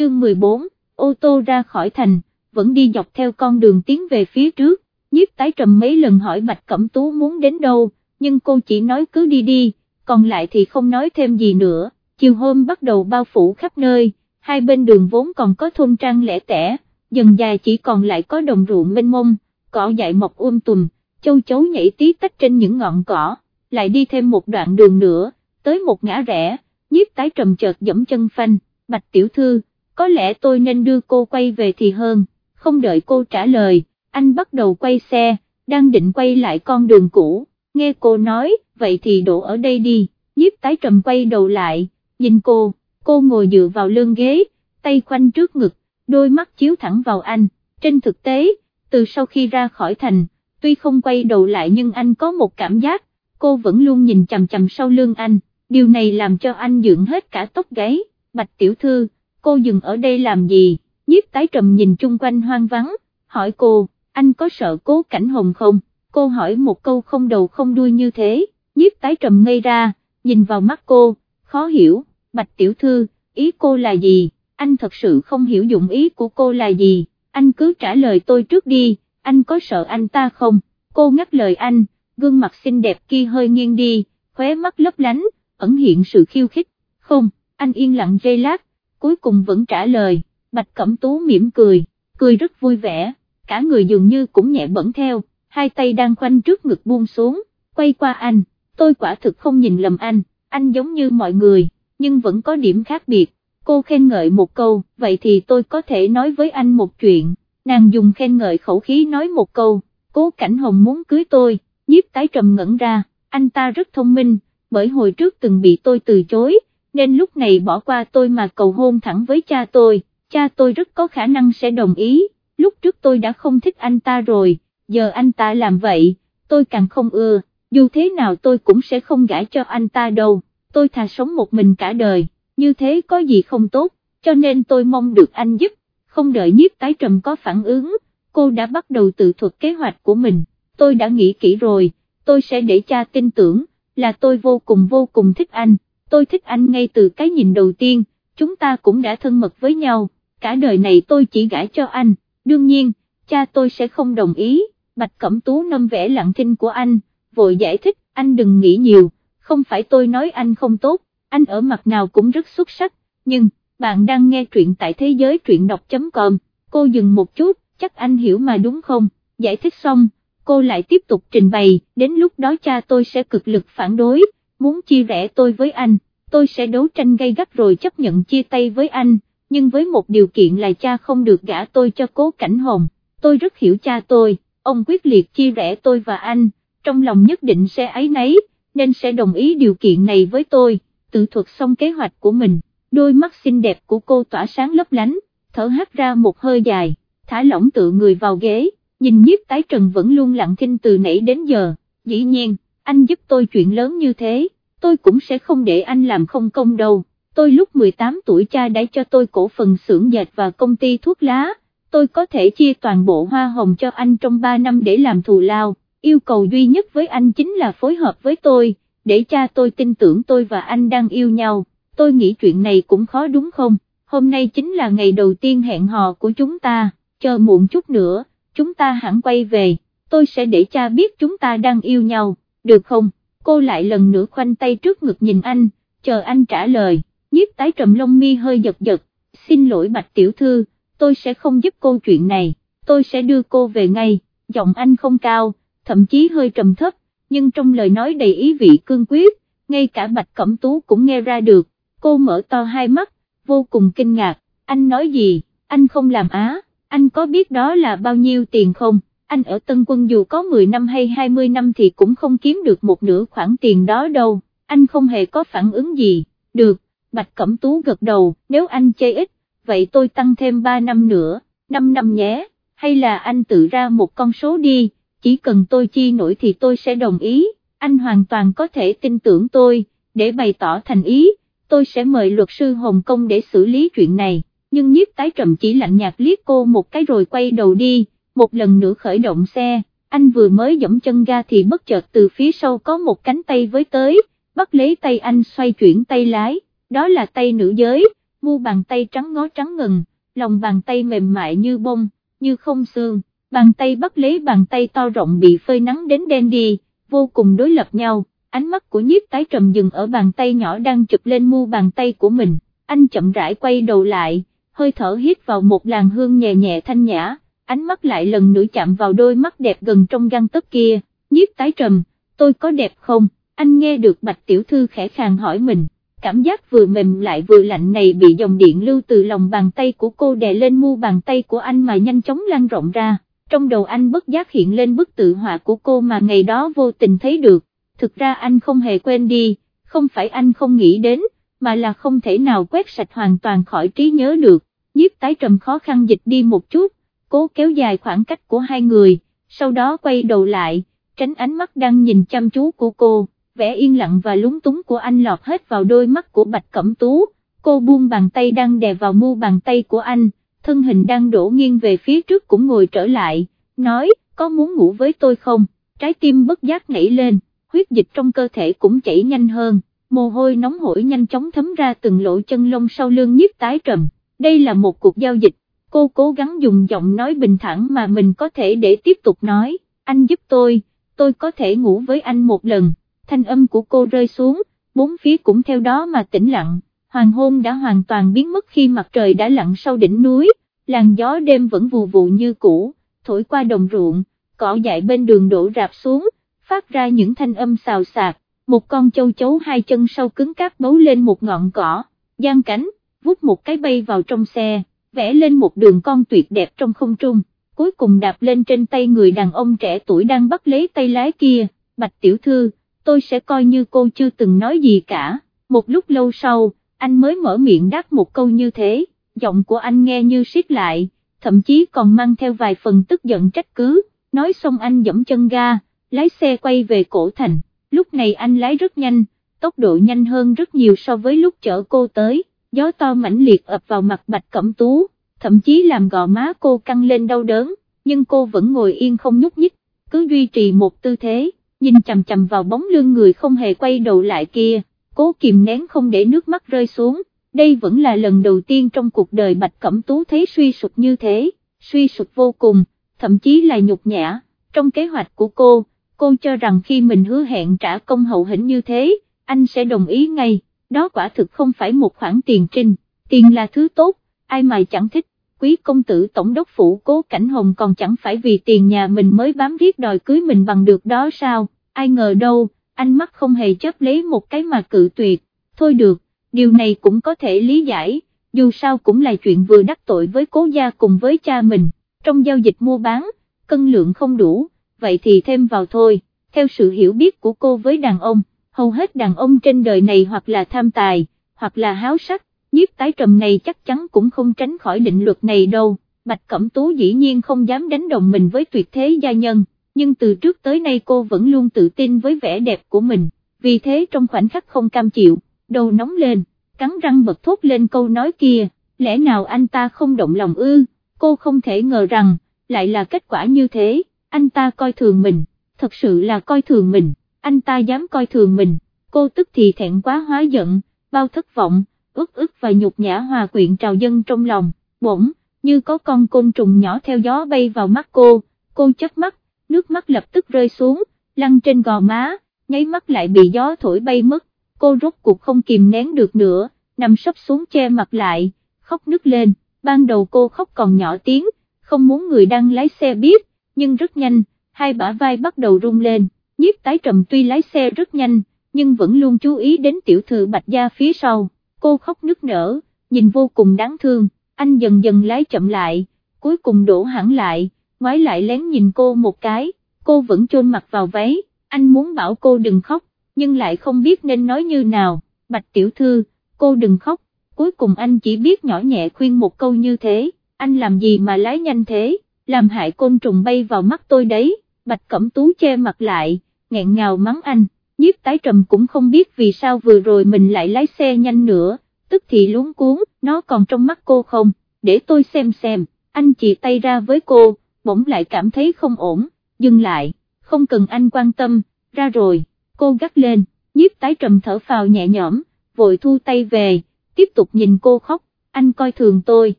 chương 14, ô tô ra khỏi thành, vẫn đi dọc theo con đường tiến về phía trước, nhiếp tái trầm mấy lần hỏi Bạch Cẩm Tú muốn đến đâu, nhưng cô chỉ nói cứ đi đi, còn lại thì không nói thêm gì nữa, chiều hôm bắt đầu bao phủ khắp nơi, hai bên đường vốn còn có thôn trang lẻ tẻ, dần dài chỉ còn lại có đồng ruộng mênh mông, cỏ dại mọc um tùm, châu chấu nhảy tí tách trên những ngọn cỏ, lại đi thêm một đoạn đường nữa, tới một ngã rẽ, nhiếp tái trầm chợt dẫm chân phanh, bạch tiểu thư, có lẽ tôi nên đưa cô quay về thì hơn, không đợi cô trả lời, anh bắt đầu quay xe, đang định quay lại con đường cũ, nghe cô nói, vậy thì đổ ở đây đi, nhiếp tái trầm quay đầu lại, nhìn cô, cô ngồi dựa vào lưng ghế, tay khoanh trước ngực, đôi mắt chiếu thẳng vào anh, trên thực tế, từ sau khi ra khỏi thành, tuy không quay đầu lại nhưng anh có một cảm giác, cô vẫn luôn nhìn chằm chằm sau lưng anh, điều này làm cho anh dựng hết cả tóc gáy, bạch tiểu thư, cô dừng ở đây làm gì, nhiếp tái trầm nhìn chung quanh hoang vắng, hỏi cô, anh có sợ cố cảnh hồng không, cô hỏi một câu không đầu không đuôi như thế, nhiếp tái trầm ngây ra, nhìn vào mắt cô, khó hiểu, bạch tiểu thư, ý cô là gì, anh thật sự không hiểu dụng ý của cô là gì, anh cứ trả lời tôi trước đi, anh có sợ anh ta không, cô ngắt lời anh, gương mặt xinh đẹp kia hơi nghiêng đi, khóe mắt lấp lánh, ẩn hiện sự khiêu khích, không, anh yên lặng giây lát, cuối cùng vẫn trả lời, Bạch Cẩm Tú mỉm cười, cười rất vui vẻ, cả người dường như cũng nhẹ bẩn theo, hai tay đang khoanh trước ngực buông xuống, quay qua anh, tôi quả thực không nhìn lầm anh, anh giống như mọi người, nhưng vẫn có điểm khác biệt, cô khen ngợi một câu, vậy thì tôi có thể nói với anh một chuyện, nàng dùng khen ngợi khẩu khí nói một câu, cố cảnh hồng muốn cưới tôi, nhiếp tái trầm ngẩn ra, anh ta rất thông minh, bởi hồi trước từng bị tôi từ chối, nên lúc này bỏ qua tôi mà cầu hôn thẳng với cha tôi, cha tôi rất có khả năng sẽ đồng ý, lúc trước tôi đã không thích anh ta rồi, giờ anh ta làm vậy, tôi càng không ưa, dù thế nào tôi cũng sẽ không gãi cho anh ta đâu, tôi thà sống một mình cả đời, như thế có gì không tốt, cho nên tôi mong được anh giúp, không đợi nhiếp tái trầm có phản ứng, cô đã bắt đầu tự thuật kế hoạch của mình, tôi đã nghĩ kỹ rồi, tôi sẽ để cha tin tưởng, là tôi vô cùng vô cùng thích anh, tôi thích anh ngay từ cái nhìn đầu tiên, chúng ta cũng đã thân mật với nhau, cả đời này tôi chỉ gãi cho anh, đương nhiên, cha tôi sẽ không đồng ý, Bạch Cẩm Tú nâm vẽ lặng thinh của anh, vội giải thích, anh đừng nghĩ nhiều, không phải tôi nói anh không tốt, anh ở mặt nào cũng rất xuất sắc, nhưng, bạn đang nghe truyện tại thế giới truyện đọc.com, cô dừng một chút, chắc anh hiểu mà đúng không, giải thích xong, cô lại tiếp tục trình bày, đến lúc đó cha tôi sẽ cực lực phản đối, muốn chia rẽ tôi với anh, tôi sẽ đấu tranh gay gắt rồi chấp nhận chia tay với anh, nhưng với một điều kiện là cha không được gả tôi cho cố cảnh hồng, tôi rất hiểu cha tôi, ông quyết liệt chia rẽ tôi và anh, trong lòng nhất định sẽ ấy nấy, nên sẽ đồng ý điều kiện này với tôi, tự thuật xong kế hoạch của mình, đôi mắt xinh đẹp của cô tỏa sáng lấp lánh, thở hắt ra một hơi dài, thả lỏng tự người vào ghế, nhìn nhiếp tái trần vẫn luôn lặng thinh từ nãy đến giờ, dĩ nhiên, anh giúp tôi chuyện lớn như thế, tôi cũng sẽ không để anh làm không công đâu, tôi lúc 18 tuổi cha đã cho tôi cổ phần xưởng dệt và công ty thuốc lá, tôi có thể chia toàn bộ hoa hồng cho anh trong 3 năm để làm thù lao, yêu cầu duy nhất với anh chính là phối hợp với tôi, để cha tôi tin tưởng tôi và anh đang yêu nhau, tôi nghĩ chuyện này cũng khó đúng không, hôm nay chính là ngày đầu tiên hẹn hò của chúng ta, chờ muộn chút nữa, chúng ta hẳn quay về, tôi sẽ để cha biết chúng ta đang yêu nhau, được không, cô lại lần nữa khoanh tay trước ngực nhìn anh, chờ anh trả lời, nhiếp tái trầm lông mi hơi giật giật, xin lỗi bạch tiểu thư, tôi sẽ không giúp cô chuyện này, tôi sẽ đưa cô về ngay, giọng anh không cao, thậm chí hơi trầm thấp, nhưng trong lời nói đầy ý vị cương quyết, ngay cả bạch cẩm tú cũng nghe ra được, cô mở to hai mắt, vô cùng kinh ngạc, anh nói gì, anh không làm á, anh có biết đó là bao nhiêu tiền không? Anh ở Tân Quân dù có 10 năm hay 20 năm thì cũng không kiếm được một nửa khoản tiền đó đâu, anh không hề có phản ứng gì, được, Bạch Cẩm Tú gật đầu, nếu anh chê ít, vậy tôi tăng thêm 3 năm nữa, 5 năm nhé, hay là anh tự ra một con số đi, chỉ cần tôi chi nổi thì tôi sẽ đồng ý, anh hoàn toàn có thể tin tưởng tôi, để bày tỏ thành ý, tôi sẽ mời luật sư Hồng Kông để xử lý chuyện này, nhưng nhiếp tái trầm chỉ lạnh nhạt liếc cô một cái rồi quay đầu đi, một lần nữa khởi động xe, anh vừa mới dẫm chân ga thì bất chợt từ phía sau có một cánh tay với tới, bắt lấy tay anh xoay chuyển tay lái, đó là tay nữ giới, mu bàn tay trắng ngó trắng ngần, lòng bàn tay mềm mại như bông, như không xương, bàn tay bắt lấy bàn tay to rộng bị phơi nắng đến đen đi, vô cùng đối lập nhau, ánh mắt của nhiếp tái trầm dừng ở bàn tay nhỏ đang chụp lên mu bàn tay của mình, anh chậm rãi quay đầu lại, hơi thở hít vào một làn hương nhẹ nhẹ thanh nhã, ánh mắt lại lần nữa chạm vào đôi mắt đẹp gần trong găng tấc kia, nhiếp tái trầm, tôi có đẹp không, anh nghe được bạch tiểu thư khẽ khàng hỏi mình, cảm giác vừa mềm lại vừa lạnh này bị dòng điện lưu từ lòng bàn tay của cô đè lên mu bàn tay của anh mà nhanh chóng lan rộng ra, trong đầu anh bất giác hiện lên bức tự họa của cô mà ngày đó vô tình thấy được, thực ra anh không hề quên đi, không phải anh không nghĩ đến, mà là không thể nào quét sạch hoàn toàn khỏi trí nhớ được, nhiếp tái trầm khó khăn dịch đi một chút, cố kéo dài khoảng cách của hai người, sau đó quay đầu lại, tránh ánh mắt đang nhìn chăm chú của cô, vẻ yên lặng và lúng túng của anh lọt hết vào đôi mắt của Bạch Cẩm Tú, cô buông bàn tay đang đè vào mu bàn tay của anh, thân hình đang đổ nghiêng về phía trước cũng ngồi trở lại, nói, có muốn ngủ với tôi không, trái tim bất giác nhảy lên, huyết dịch trong cơ thể cũng chảy nhanh hơn, mồ hôi nóng hổi nhanh chóng thấm ra từng lỗ chân lông sau lưng nhiếp tái trầm, đây là một cuộc giao dịch, cô cố gắng dùng giọng nói bình thản mà mình có thể để tiếp tục nói, anh giúp tôi, tôi có thể ngủ với anh một lần, thanh âm của cô rơi xuống, bốn phía cũng theo đó mà tĩnh lặng, hoàng hôn đã hoàn toàn biến mất khi mặt trời đã lặn sau đỉnh núi, làn gió đêm vẫn vù vù như cũ, thổi qua đồng ruộng, cỏ dại bên đường đổ rạp xuống, phát ra những thanh âm xào xạc, một con châu chấu hai chân sau cứng cáp bấu lên một ngọn cỏ, giang cánh, vút một cái bay vào trong xe, vẽ lên một đường con tuyệt đẹp trong không trung, cuối cùng đạp lên trên tay người đàn ông trẻ tuổi đang bắt lấy tay lái kia, bạch tiểu thư, tôi sẽ coi như cô chưa từng nói gì cả, một lúc lâu sau, anh mới mở miệng đáp một câu như thế, giọng của anh nghe như siết lại, thậm chí còn mang theo vài phần tức giận trách cứ, nói xong anh dẫm chân ga, lái xe quay về cổ thành, lúc này anh lái rất nhanh, tốc độ nhanh hơn rất nhiều so với lúc chở cô tới, gió to mãnh liệt ập vào mặt bạch cẩm tú, thậm chí làm gò má cô căng lên đau đớn, nhưng cô vẫn ngồi yên không nhúc nhích, cứ duy trì một tư thế, nhìn chầm chầm vào bóng lưng người không hề quay đầu lại kia, cố kìm nén không để nước mắt rơi xuống, đây vẫn là lần đầu tiên trong cuộc đời Bạch Cẩm Tú thấy suy sụp như thế, suy sụp vô cùng, thậm chí là nhục nhã, trong kế hoạch của cô, cô cho rằng khi mình hứa hẹn trả công hậu hĩnh như thế, anh sẽ đồng ý ngay, đó quả thực không phải một khoản tiền trinh, tiền là thứ tốt, ai mà chẳng thích, quý công tử tổng đốc phủ cố cảnh hồng còn chẳng phải vì tiền nhà mình mới bám riết đòi cưới mình bằng được đó sao, ai ngờ đâu, anh mắt không hề chấp lấy một cái mà cự tuyệt, thôi được, điều này cũng có thể lý giải, dù sao cũng là chuyện vừa đắc tội với cố gia cùng với cha mình, trong giao dịch mua bán, cân lượng không đủ, vậy thì thêm vào thôi, theo sự hiểu biết của cô với đàn ông, hầu hết đàn ông trên đời này hoặc là tham tài, hoặc là háo sắc, nhiếp tái trầm này chắc chắn cũng không tránh khỏi định luật này đâu, Bạch Cẩm Tú dĩ nhiên không dám đánh đồng mình với tuyệt thế gia nhân, nhưng từ trước tới nay cô vẫn luôn tự tin với vẻ đẹp của mình, vì thế trong khoảnh khắc không cam chịu, đầu nóng lên, cắn răng bật thốt lên câu nói kia, lẽ nào anh ta không động lòng ư, cô không thể ngờ rằng, lại là kết quả như thế, anh ta coi thường mình, thật sự là coi thường mình, anh ta dám coi thường mình, cô tức thì thẹn quá hóa giận, bao thất vọng, ức ức và nhục nhã hòa quyện trào dân trong lòng, bỗng, như có con côn trùng nhỏ theo gió bay vào mắt cô, cô chớp mắt, nước mắt lập tức rơi xuống, lăn trên gò má, nháy mắt lại bị gió thổi bay mất, cô rốt cuộc không kìm nén được nữa, nằm sấp xuống che mặt lại, khóc nức lên, ban đầu cô khóc còn nhỏ tiếng, không muốn người đang lái xe biết, nhưng rất nhanh, hai bả vai bắt đầu rung lên, nhiếp tái trầm tuy lái xe rất nhanh, nhưng vẫn luôn chú ý đến tiểu thư bạch gia phía sau, cô khóc nức nở, nhìn vô cùng đáng thương, anh dần dần lái chậm lại, cuối cùng đổ hẳn lại, ngoái lại lén nhìn cô một cái, cô vẫn chôn mặt vào váy, anh muốn bảo cô đừng khóc, nhưng lại không biết nên nói như nào, bạch tiểu thư, cô đừng khóc, cuối cùng anh chỉ biết nhỏ nhẹ khuyên một câu như thế, anh làm gì mà lái nhanh thế, làm hại côn trùng bay vào mắt tôi đấy, bạch cẩm tú che mặt lại, nghẹn ngào mắng anh, nhiếp tái trầm cũng không biết vì sao vừa rồi mình lại lái xe nhanh nữa, tức thì luống cuốn, nó còn trong mắt cô không, để tôi xem xem, anh chỉ tay ra với cô, bỗng lại cảm thấy không ổn, dừng lại, không cần anh quan tâm, ra rồi, cô gắt lên, nhiếp tái trầm thở phào nhẹ nhõm, vội thu tay về, tiếp tục nhìn cô khóc, anh coi thường tôi,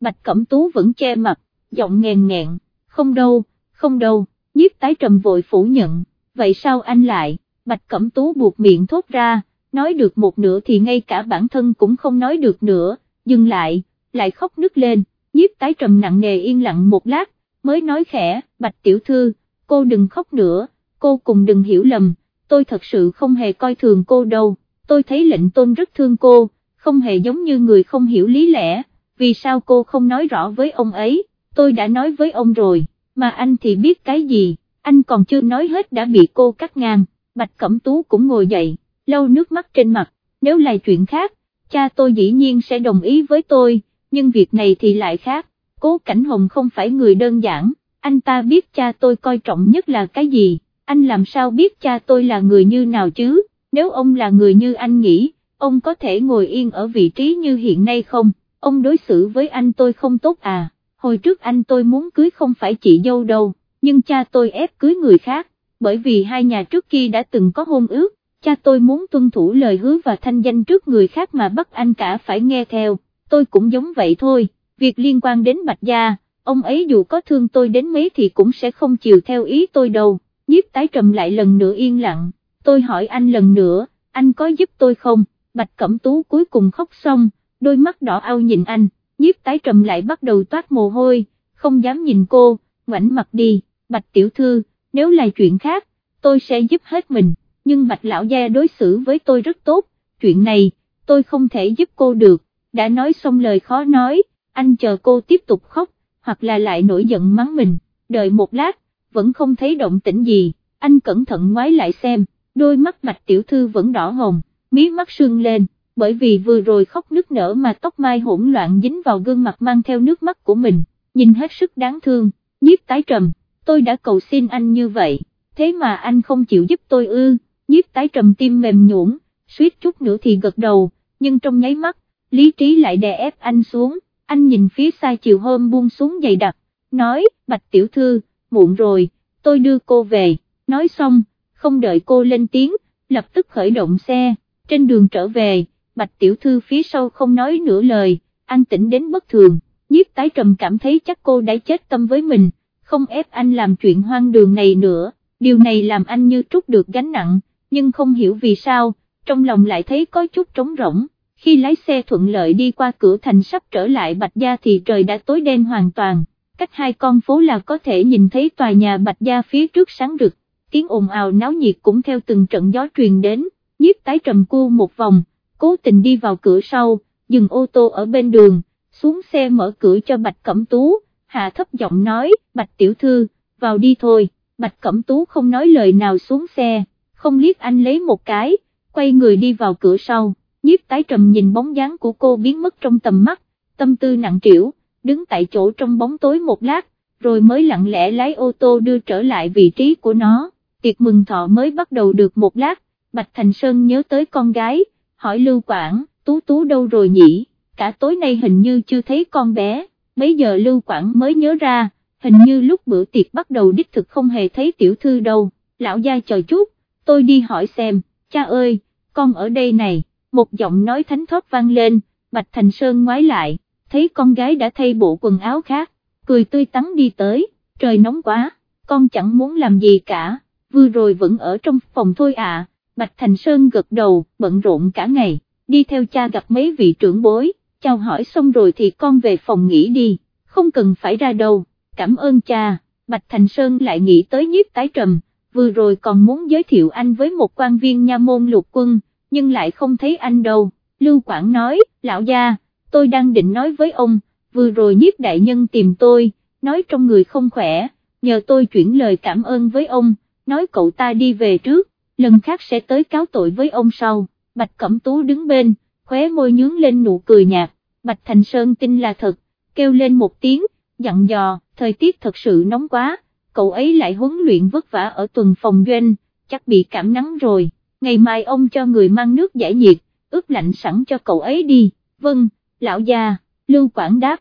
Bạch Cẩm Tú vẫn che mặt, giọng nghèn nghẹn, không đâu, không đâu, nhiếp tái trầm vội phủ nhận, vậy sao anh lại, Bạch Cẩm Tú buộc miệng thốt ra, nói được một nửa thì ngay cả bản thân cũng không nói được nữa, dừng lại, lại khóc nức lên, nhiếp tái trầm nặng nề yên lặng một lát, mới nói khẽ, Bạch Tiểu Thư, cô đừng khóc nữa, cô cùng đừng hiểu lầm, tôi thật sự không hề coi thường cô đâu, tôi thấy lệnh tôn rất thương cô, không hề giống như người không hiểu lý lẽ, vì sao cô không nói rõ với ông ấy, tôi đã nói với ông rồi, mà anh thì biết cái gì, anh còn chưa nói hết đã bị cô cắt ngang, Bạch Cẩm Tú cũng ngồi dậy, lau nước mắt trên mặt, nếu là chuyện khác, cha tôi dĩ nhiên sẽ đồng ý với tôi, nhưng việc này thì lại khác, cố Cảnh Hồng không phải người đơn giản, anh ta biết cha tôi coi trọng nhất là cái gì, anh làm sao biết cha tôi là người như nào chứ, nếu ông là người như anh nghĩ, ông có thể ngồi yên ở vị trí như hiện nay không, ông đối xử với anh tôi không tốt à, hồi trước anh tôi muốn cưới không phải chị dâu đâu, nhưng cha tôi ép cưới người khác, bởi vì hai nhà trước kia đã từng có hôn ước, cha tôi muốn tuân thủ lời hứa và thanh danh trước người khác mà bắt anh cả phải nghe theo, tôi cũng giống vậy thôi, việc liên quan đến Bạch Gia, ông ấy dù có thương tôi đến mấy thì cũng sẽ không chịu theo ý tôi đâu, nhiếp tái trầm lại lần nữa yên lặng, tôi hỏi anh lần nữa, anh có giúp tôi không, Bạch Cẩm Tú cuối cùng khóc xong, đôi mắt đỏ ao nhìn anh, nhiếp tái trầm lại bắt đầu toát mồ hôi, không dám nhìn cô, ngoảnh mặt đi, Bạch Tiểu Thư, nếu là chuyện khác, tôi sẽ giúp hết mình, nhưng Bạch Lão Gia đối xử với tôi rất tốt, chuyện này, tôi không thể giúp cô được, đã nói xong lời khó nói, anh chờ cô tiếp tục khóc, hoặc là lại nổi giận mắng mình, đợi một lát, vẫn không thấy động tĩnh gì, anh cẩn thận ngoái lại xem, đôi mắt Bạch Tiểu Thư vẫn đỏ hồng, mí mắt sưng lên, bởi vì vừa rồi khóc nức nở mà tóc mai hỗn loạn dính vào gương mặt mang theo nước mắt của mình, nhìn hết sức đáng thương, nhiếp tái trầm, tôi đã cầu xin anh như vậy, thế mà anh không chịu giúp tôi ư, nhiếp tái trầm tim mềm nhũn, suýt chút nữa thì gật đầu, nhưng trong nháy mắt, lý trí lại đè ép anh xuống, anh nhìn phía xa chiều hôm buông xuống dày đặc, nói, bạch tiểu thư, muộn rồi, tôi đưa cô về, nói xong, không đợi cô lên tiếng, lập tức khởi động xe, trên đường trở về, bạch tiểu thư phía sau không nói nửa lời, an tĩnh đến bất thường, nhiếp tái trầm cảm thấy chắc cô đã chết tâm với mình, không ép anh làm chuyện hoang đường này nữa, điều này làm anh như trút được gánh nặng, nhưng không hiểu vì sao, trong lòng lại thấy có chút trống rỗng. Khi lái xe thuận lợi đi qua cửa thành sắp trở lại Bạch Gia thì trời đã tối đen hoàn toàn, cách hai con phố là có thể nhìn thấy tòa nhà Bạch Gia phía trước sáng rực, tiếng ồn ào náo nhiệt cũng theo từng trận gió truyền đến, nhiếp tái trầm cu một vòng, cố tình đi vào cửa sau, dừng ô tô ở bên đường, xuống xe mở cửa cho Bạch Cẩm Tú, hạ thấp giọng nói, Bạch Tiểu Thư, vào đi thôi, Bạch Cẩm Tú không nói lời nào xuống xe, không liếc anh lấy một cái, quay người đi vào cửa sau, nhiếp tái trầm nhìn bóng dáng của cô biến mất trong tầm mắt, tâm tư nặng trĩu, đứng tại chỗ trong bóng tối một lát, rồi mới lặng lẽ lái ô tô đưa trở lại vị trí của nó, tiệc mừng thọ mới bắt đầu được một lát, Bạch Thành Sơn nhớ tới con gái, hỏi Lưu Quảng, Tú Tú đâu rồi nhỉ, cả tối nay hình như chưa thấy con bé, mấy giờ Lưu Quảng mới nhớ ra, hình như lúc bữa tiệc bắt đầu đích thực không hề thấy tiểu thư đâu, lão gia chờ chút, tôi đi hỏi xem, cha ơi, con ở đây này, một giọng nói thánh thót vang lên, Bạch Thành Sơn ngoái lại, thấy con gái đã thay bộ quần áo khác, cười tươi tắn đi tới, trời nóng quá, con chẳng muốn làm gì cả, vừa rồi vẫn ở trong phòng thôi à, Bạch Thành Sơn gật đầu, bận rộn cả ngày, đi theo cha gặp mấy vị trưởng bối, chào hỏi xong rồi thì con về phòng nghỉ đi, không cần phải ra đâu, cảm ơn cha, Bạch Thành Sơn lại nghĩ tới nhiếp tái trầm, vừa rồi còn muốn giới thiệu anh với một quan viên nha môn lục quân, nhưng lại không thấy anh đâu, Lưu Quảng nói, lão gia, tôi đang định nói với ông, vừa rồi nhiếp đại nhân tìm tôi, nói trong người không khỏe, nhờ tôi chuyển lời cảm ơn với ông, nói cậu ta đi về trước, lần khác sẽ tới cáo tội với ông sau, Bạch Cẩm Tú đứng bên, khóe môi nhướng lên nụ cười nhạt, Bạch Thành Sơn tin là thật, kêu lên một tiếng, dặn dò, thời tiết thật sự nóng quá, cậu ấy lại huấn luyện vất vả ở tuần phòng doanh, chắc bị cảm nắng rồi, ngày mai ông cho người mang nước giải nhiệt, ướp lạnh sẵn cho cậu ấy đi, vâng, lão già, Lưu Quảng đáp,